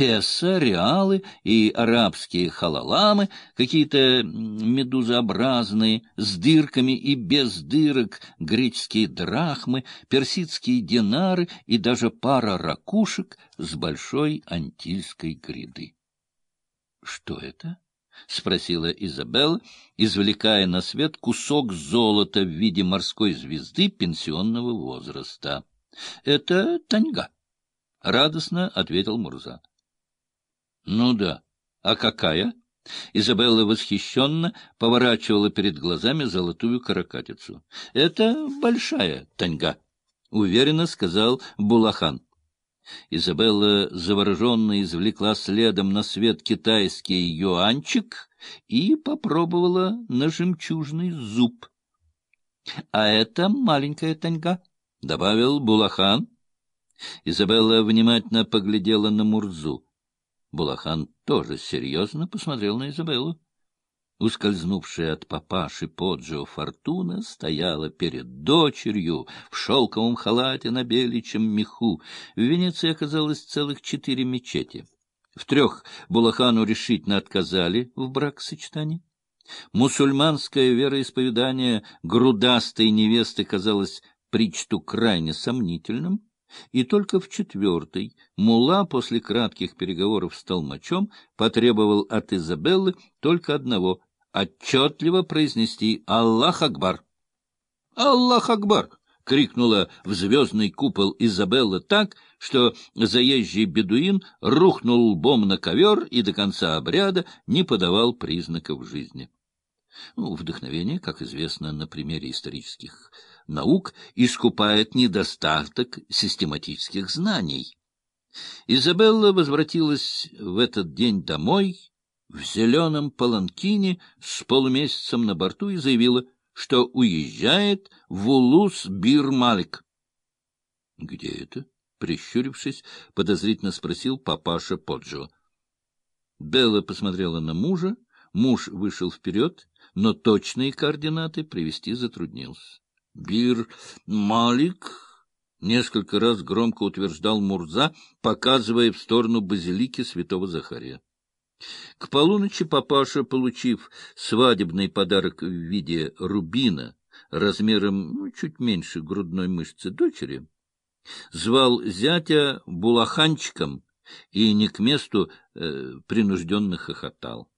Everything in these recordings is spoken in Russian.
песо, реалы и арабские халаламы, какие-то медузообразные, с дырками и без дырок, греческие драхмы, персидские динары и даже пара ракушек с большой антильской гряды. — Что это? — спросила Изабелла, извлекая на свет кусок золота в виде морской звезды пенсионного возраста. — Это таньга, — радостно ответил Мурза. — Ну да. А какая? Изабелла восхищенно поворачивала перед глазами золотую каракатицу. — Это большая таньга, — уверенно сказал Булахан. Изабелла завороженно извлекла следом на свет китайский юанчик и попробовала на жемчужный зуб. — А это маленькая таньга, — добавил Булахан. Изабелла внимательно поглядела на Мурзу. Булахан тоже серьезно посмотрел на Изабеллу. Ускользнувшая от папаши Поджио Фортуна стояла перед дочерью в шелковом халате на беличьем меху. В Венеции оказалось целых четыре мечети. В трех Булахану решительно отказали в бракосочетании. Мусульманское вероисповедание грудастой невесты казалось причту крайне сомнительным, и только в четвертой Мула после кратких переговоров с толмачом потребовал от Изабеллы только одного — отчетливо произнести «Аллах Акбар». «Аллах Акбар!» — крикнула в звездный купол Изабелла так, что заезжий бедуин рухнул лбом на ковер и до конца обряда не подавал признаков жизни. Ну, вдохновение, как известно на примере исторических наук, искупает недостаток систематических знаний. Изабелла возвратилась в этот день домой в зеленом паланкине с полумесяцем на борту и заявила, что уезжает в Улус-Бир-Малик. — Где это? — прищурившись, подозрительно спросил папаша Поджо. Белла посмотрела на мужа, муж вышел вперед но точные координаты привести затруднился. «Бир Малик», — несколько раз громко утверждал Мурза, показывая в сторону базилики святого Захария. К полуночи папаша, получив свадебный подарок в виде рубина размером ну, чуть меньше грудной мышцы дочери, звал зятя булаханчиком и не к месту э, принужденно хохотал.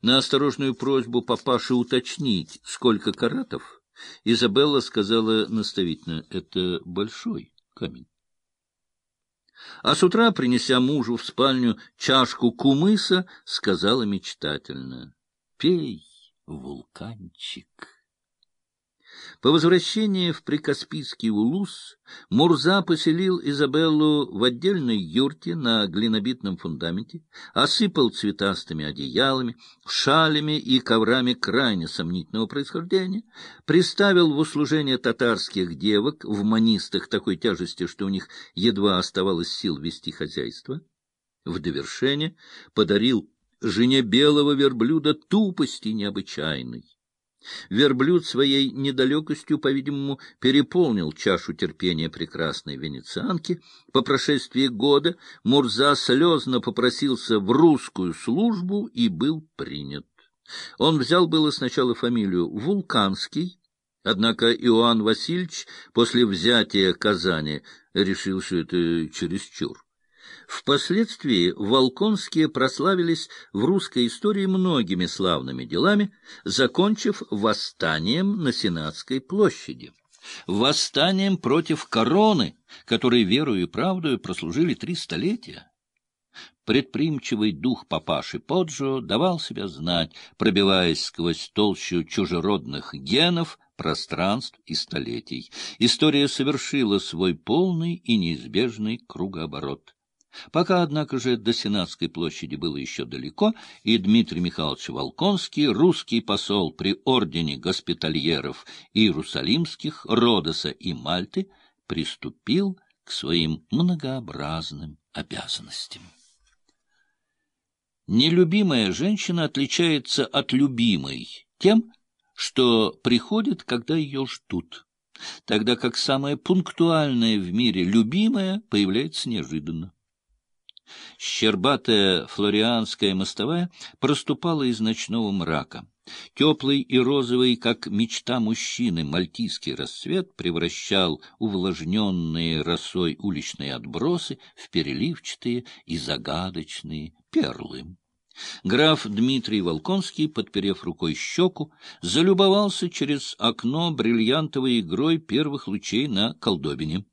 На осторожную просьбу папаши уточнить, сколько каратов, Изабелла сказала наставительно, — это большой камень. А с утра, принеся мужу в спальню чашку кумыса, сказала мечтательно, — пей, вулканчик. По возвращении в Прикаспийский Улус Мурза поселил Изабеллу в отдельной юрте на глинобитном фундаменте, осыпал цветастыми одеялами, шалями и коврами крайне сомнительного происхождения, приставил в услужение татарских девок в манистах такой тяжести, что у них едва оставалось сил вести хозяйство. В довершение подарил жене белого верблюда тупости необычайной. Верблюд своей недалекостью, по-видимому, переполнил чашу терпения прекрасной венецианки. По прошествии года Мурза слезно попросился в русскую службу и был принят. Он взял было сначала фамилию Вулканский, однако Иоанн Васильевич после взятия Казани решил, что это чересчур. Впоследствии Волконские прославились в русской истории многими славными делами, закончив восстанием на Сенатской площади. Восстанием против короны, которые верою и правдою прослужили три столетия. Предприимчивый дух папаши Поджо давал себя знать, пробиваясь сквозь толщу чужеродных генов, пространств и столетий. История совершила свой полный и неизбежный кругооборот. Пока, однако же, до Сенатской площади было еще далеко, и Дмитрий Михайлович Волконский, русский посол при ордене госпитальеров Иерусалимских, Родоса и Мальты, приступил к своим многообразным обязанностям. Нелюбимая женщина отличается от любимой тем, что приходит, когда ее ждут, тогда как самая пунктуальная в мире любимая появляется неожиданно. Щербатая флорианская мостовая проступала из ночного мрака. Теплый и розовый, как мечта мужчины, мальтийский рассвет превращал увлажненные росой уличные отбросы в переливчатые и загадочные перлы. Граф Дмитрий Волконский, подперев рукой щеку, залюбовался через окно бриллиантовой игрой первых лучей на колдобине.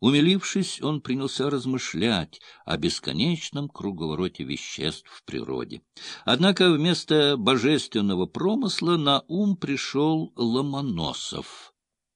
Умилившись, он принялся размышлять о бесконечном круговороте веществ в природе. Однако вместо божественного промысла на ум пришел Ломоносов.